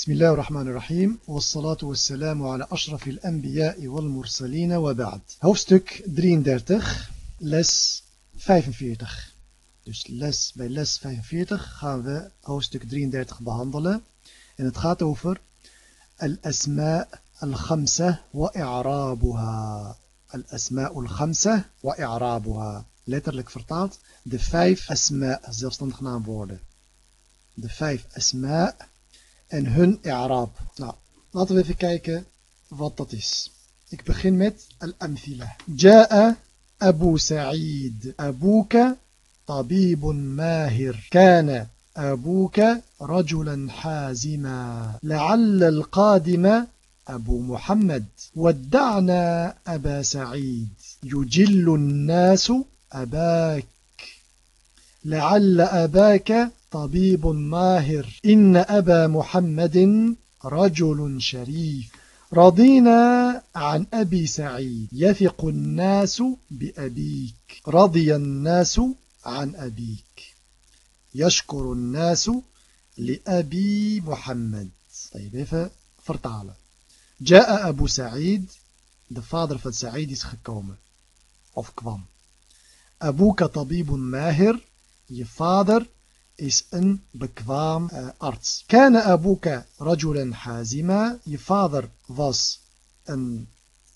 بسم الله الرحمن الرحيم والصلاة والسلام على أشرف الأنبياء والمرسلين وبعد hoofdstuk 33 les 45 dus les bij les 45 gaan we hoofdstuk 33 behandelen en het gaat over wa i'rabuha al-asma al-khamsa wa i'rabuha letterlijk vertaald de vijf asma zelfstandig naamwoorden de vijf asma en hun i'raab. Nou, laten we even kijken wat dat is. Ik begin met al-amthila. Ja'a Abu Sa'id. Abuka طبيب ماهر كان أبوك رجلا حازما لعل القادم أبو محمد ودعنا أبا سعيد يجل الناس أباك لعل أباك طبيب ماهر. إن أبا محمد رجل شريف. رضينا عن أبي سعيد. يثق الناس بأبيك. رضي الناس عن أبيك. يشكر الناس لأبي محمد. طيب even vertalen جاء أبو سعيد. De vader van Sa'id is gekomen of kwam أبوك طبيب ماهر. Je vader is een bekwaam uh, arts. Kana abuka rajulan hazima. Je vader was een,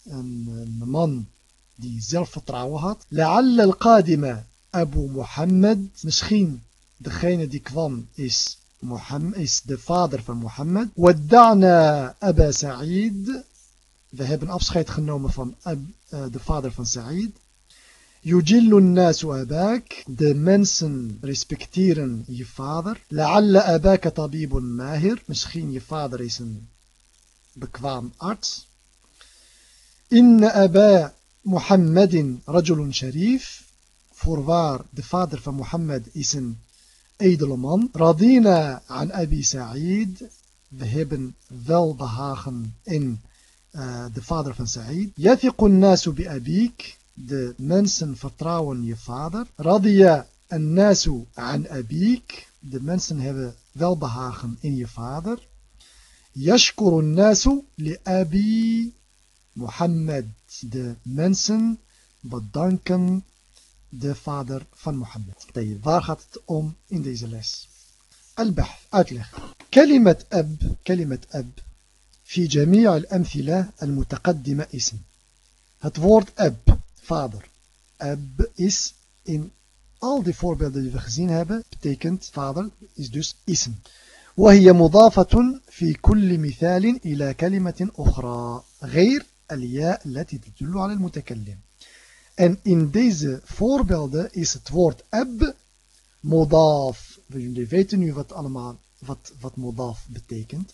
een, een man die zelfvertrouwen had. La'alla al-qadima Abu Muhammad. Misschien degene die kwam is, Muhammad, is de vader van Mohammed. Wadda'na Aba Sa'id. We hebben afscheid genomen van uh, de vader van Sa'id. يجل الناس أباك de mensen respecteren je vader لعل أباك طبيب ماهر misschien je vader is een bekwaam arts إن أبا محمد رجل شريف voorwaar de vader van Mohammed is een edele man radina aan Abi Sa'id we hebben wel behagen in uh, de vader van Sa'id يثق الناس بأبيك de mensen vertrouwen je vader. Radia en nasu an abik. De mensen hebben welbehagen in je vader. Yashkuru nasu li abi Mohammed. De mensen bedanken de vader van Mohammed. Waar gaat het om in deze les? البحث uitleg كلمة أب كلمة أب في جميع الأمثلة المتقدمة اسم het woord أب vader. Ab is in al die voorbeelden die we gezien hebben, betekent vader, is dus ism. وهي مضافة في كل مثال إلى كلمة أخرى غير الياء التي تدل على المتكلم. En in deze voorbeelden is het woord ab modaf. We weten nu wat allemaal wat, wat modaf betekent.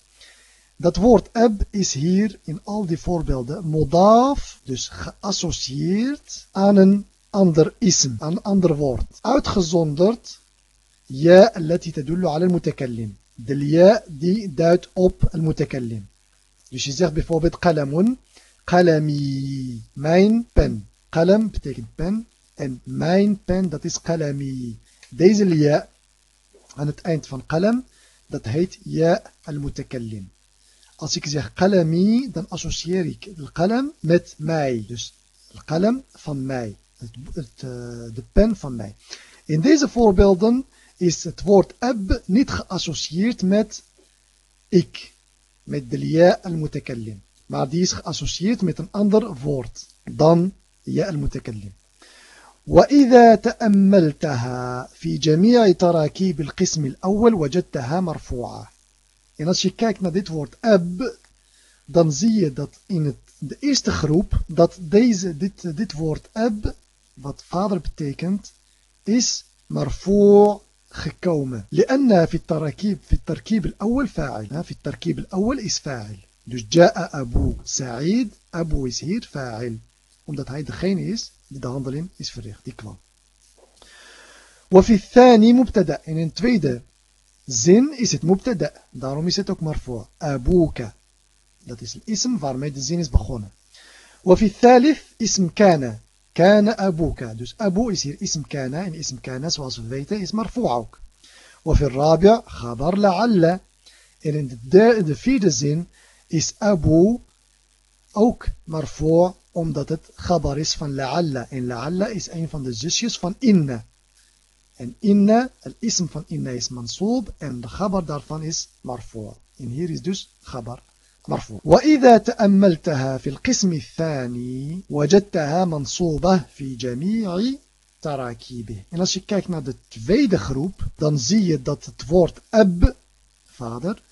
Dat woord ab is hier in al die voorbeelden modaf, dus geassocieerd aan een ander ism, aan een ander woord. Uitgezonderd ja التي تدل على المتكلم. De ja die duidt op المتكلم. Dus je zegt bijvoorbeeld qalamun, qalami, mijn pen. Qalam betekent pen en mijn pen dat is qalami. Deze ja aan het eind van qalam, dat heet ja al-mutakallim. Als ik zeg qalami, dan associeer ik de qalam met mij. Dus de qalam van mij. Het, het, uh, de pen van mij. In deze voorbeelden is het woord ab niet geassocieerd met ik. Met de liya al-mutakallim. Maar die is geassocieerd met een ander woord dan ya al-mutakallim. وإذا تأملتها في جميع تراكيب القسم الأول وجدتها مرفوعة En als je kijkt naar dit woord ab, dan zie je dat in het, de eerste groep, dat deze, dit, dit woord ab, wat vader betekent, is marfu' gekomen. لأن في التركيب في التركيب الأول فاعل في التركيب الأول is فاعل dus جاء أبو سعيد أبو is hier فاعل omdat hij degene is die de handeling is verricht die kwam وفي الثاني مبتدا in een tweede زين is مبتدأ mubtada. Daarom مرفوع het ook maar voor abuka. Dat is het وفي الثالث اسم كان كان أبوك دوس أبو يصير اسم كان إن اسم كان سواء سفيته اسم مرفوعك وفي الرابع خبر لعل إن إن في الزين إس أبو أوك مرفوع أم خبر إس فان لعل إن لعل إس أين فان دزيسيس فان إنّ En inna, het ism van inna is mansoob en de gabar daarvan is marfu'. En hier is dus gabar مرفوع وإذا تأملتها في القسم الثاني وجدتها منصوبة في جميع تراكيبه En als je kijkt naar de tweede groep, dan zie je dat het woord ab, vader,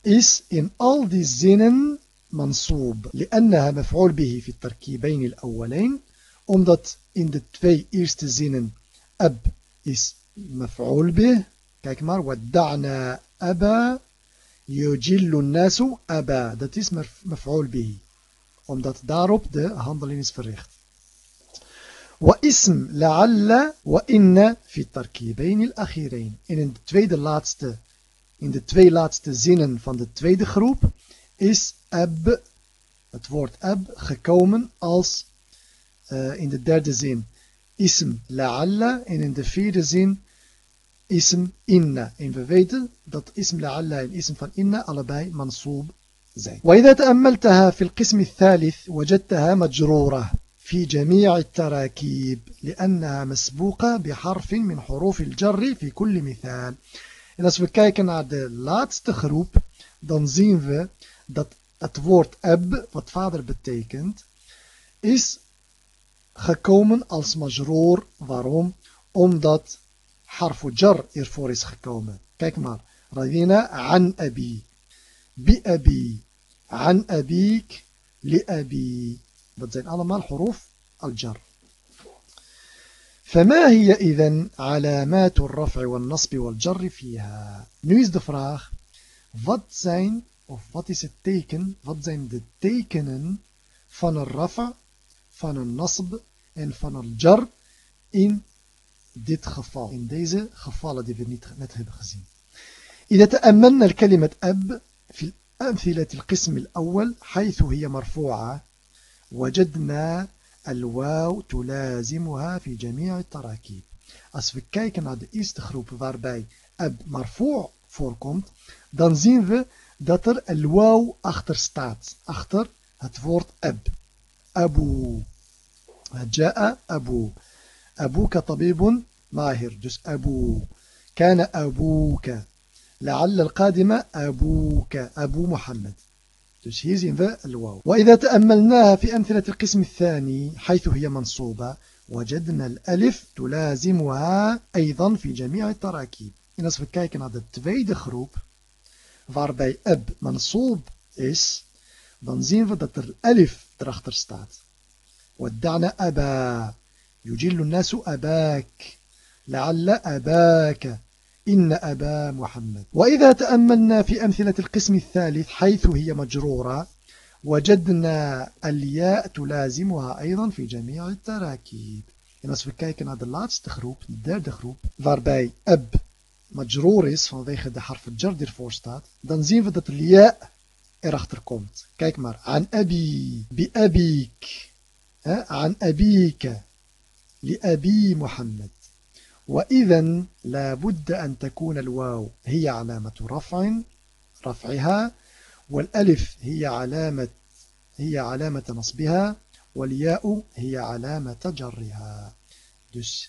is in al die zinnen منصوب لأنها مفعول به في التركيبين الأولين omdat in de twee eerste zinnen ab is مفعول به kijk maar ودعنا أبا يجل الناس أبا dat is مفعول به omdat daarop de handeling is verricht واسم لعل وإن في التركيبين الأخيرين en in de tweede laatste in de twee laatste zinnen van de tweede groep is ab, het woord ab, gekomen als uh, in de derde zin ism la'alla en in de vierde zin ism inna. En we weten dat ism la'alla en ism van inna allebei mansoob zijn. وإذا تأملتها في القسم الثالث وجدتها مجرورة في جميع التراكيب لأنها مسبوقة بحرف من حروف الجر في كل مثال. En als we kijken naar de laatste groep, dan zien we dat het woord ab, wat vader betekent, is gekomen als majroor. Waarom? Omdat harfu jar ervoor is gekomen. Kijk maar. Radina an abi. Bi abi. An abik. Li abi. Dat zijn allemaal huruf al-jar. فما هي إذن علامات الرفع والنصب والجر فيها Nu is de vraag wat zijn of wat is het teken wat zijn de tekenen van een van een nasb en van een jar in dit geval in deze gevallen die we niet net hebben gezien إذا تأملنا الكلمة أب في أمثلة القسم الأول حيث هي مرفوعة وجدنا الواو تلازمها في جميع التراكيب Als we kijken naar de eerste groep waarbij ab marfu' voorkomt, dan zien we dat er el waw achter staat. Achter het woord ab. Abu. جاء أبو. أبوك طبيب ماهر. جس أبو. كان أبوك. لعل القادمة أبوك. أبو محمد. جس هيز الواو. وإذا تأملناها في أمثلة القسم الثاني حيث هي منصوبة وجدنا الألف تلازمها أيضا في جميع التراكيب. إن أصف كايكنا ذا تفيد خروب. فاربي أب منصوب إس dan zien we dat er. ودعنا أبا. يجل الناس أباك. لعل أباك. إن أبا محمد. وإذا تأملنا في أمثلة القسم الثالث حيث هي مجرورة وجدنا الياء تلازمها أيضا في جميع التراكيب. نصف كايك هذا اللاتست خروب الدرد خروب ضربي أب مجرور is vanwege de حرف الجر دير فورستات ستات dan zien we dat الياء erachter komt. Kijk maar عن أبي بأبيك عن أبيك لأبي محمد. وإذا لابد أن تكون الواو هي علامة رفع رفعها والألف هي علامة هي علامة نصبها والياء هي علامة جرها. دس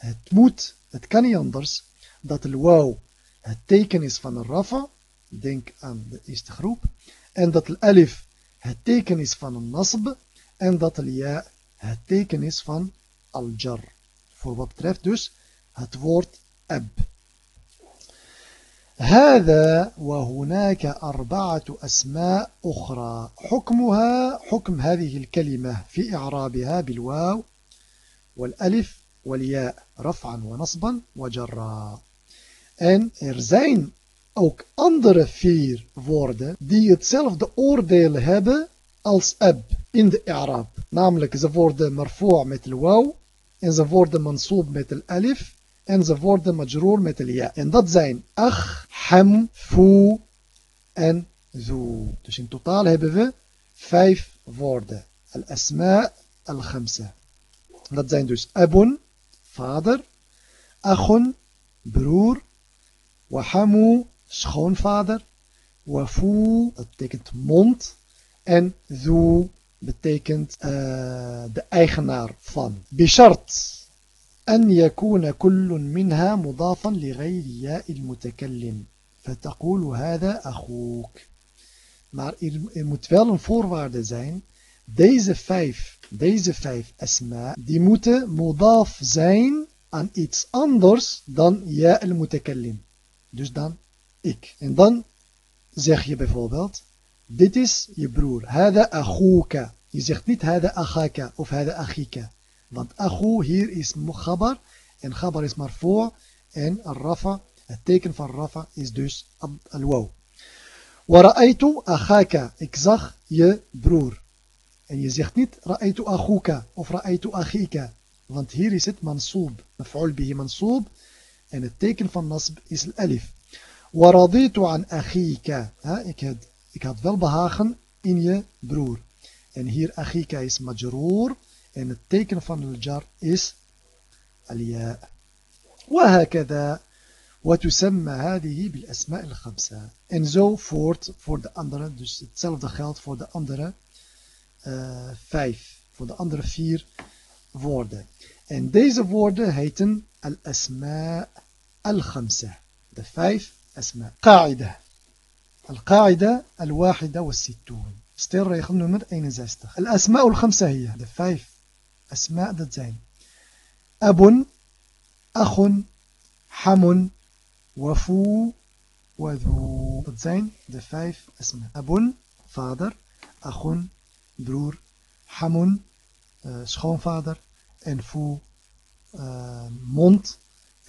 هتموت هتكني أندرس دات الواو هتتكن اس فان الرفع دينك أن استخروب أن دات الألف هتتكن اس النصب en dat de ja het teken is van al-jar voor wat betreft dus het woord ab. هذا وهناك أربعة أسماء أخرى حكمها حكم هذه الكلمة في إعرابها بالواو والألف والياء رفعا ونصبا وجرا En er zijn ook andere vier woorden die hetzelfde oordeel hebben als ab in de i'rab. Namelijk ze worden marfu' met de waw en ze worden mansoob met de alif en ze worden majroor met de ja. En dat zijn ach, ham, fu en zu. Dus in totaal hebben we vijf woorden. Al-asma al-khamsa. Dat zijn dus abun, vader, achun, broer, wahamu, schoonvader, Wafu, dat betekent mond. En zu betekent uh, de eigenaar van. Bishart. أن يكون كل منها مضافا لغير ياء المتكلم فتقول هذا أخوك maar er, er moet wel een voorwaarde zijn deze vijf, deze vijf asma die moeten modaf zijn aan iets anders dan ja al-mutakallim dus dan ik en dan zeg je bijvoorbeeld dit is je broer hada akhuka je zegt niet hada akhaka of hada akhika Want achu hier is khabar en khabar is maar voor en rafa, het teken van rafa is dus al-waw. Wara'aytu akhaka, ik zag je broer. En je zegt niet ra'aytu akhuka of ra'aytu akhika. Want hier is het mansoob, maf'ul bihi mansoob. En het teken van nasb is al-alif. An akhika. Ik had, ik had wel behagen in je broer. En hier akhika is majroor. En het teken van de jar is الياء وهكذا وتسمى هذه بالأسماء الخمسة en zo voort voor de andere dus hetzelfde geldt voor de andere uh, vijf voor de andere vier woorden en deze woorden heten al-asma al-khamsa de vijf asma قاعدة القاعدة الواحدة والستون. stelregel nummer eenenzestig؟ الأسماء الخمسة zijn de vijf. أسماء dat zijn. أب أخ حم وفو وذو. dat zijn. De vijf أسماء. أب vader. أخ broer. حم schoonvader en فو mond.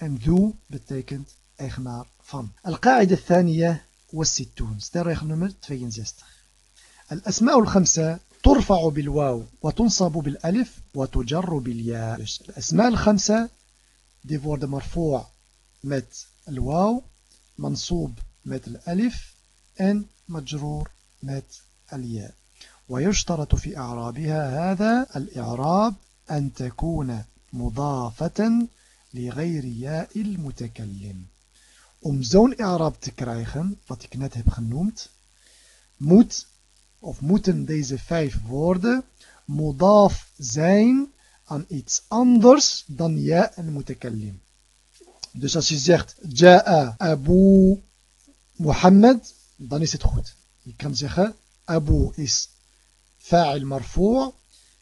ان ذو betekent eigenaar van القاعدة الثانية والستون. ستر nummer 62 الأسماء الخمسة ترفع بالواو وتنصب بالألف وتجر بالياء. الأسماء الخمسة دي فورد مرفوع met الواو منصوب met الألف en مجرور met الياء. ويشترط في إعرابها هذا الإعراب أن تكون مضافة لغير ياء المتكلم. Om zo'n i'raab te krijgen, wat ik net heb genoemd, moet of moeten deze vijf woorden modaf zijn aan iets anders dan ja en mutakallim. Dus als je zegt Ja'a Abu Muhammad, dan is het goed. Je kan zeggen Abu is fa'il marfu'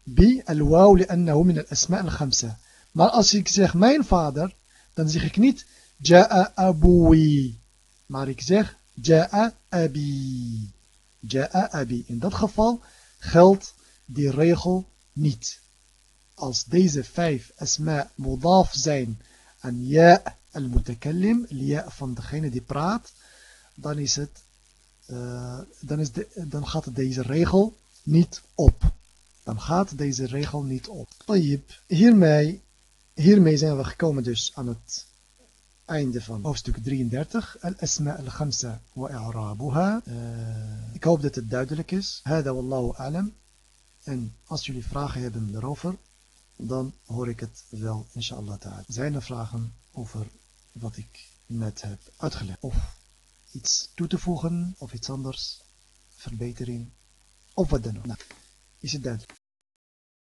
bi al-waw li'annahu min al-asma' al-khamsa. Maar als ik zeg mijn vader, dan zeg ik niet Ja'a Abuwi, maar ik zeg Ja'a Abi. Ja'a abi. In dat geval geldt die regel niet. Als deze vijf asma mudaf zijn aan ja al-mutakallim, ja van degene die praat, dan, is het, uh, dan, is de, dan gaat deze regel niet op. Dan gaat deze regel niet op. Hiermee, hiermee zijn we gekomen dus aan het einde van hoofdstuk 33. Al-asma al-khamsa wa i'rabuha. Uh, ik hoop dat het duidelijk is. En als jullie vragen hebben erover, dan hoor ik het wel, inshallah ta'ala. Zijn er vragen over wat ik net heb uitgelegd? Of iets toe te voegen, of iets anders, verbetering, of wat dan ook. Nou, is het duidelijk?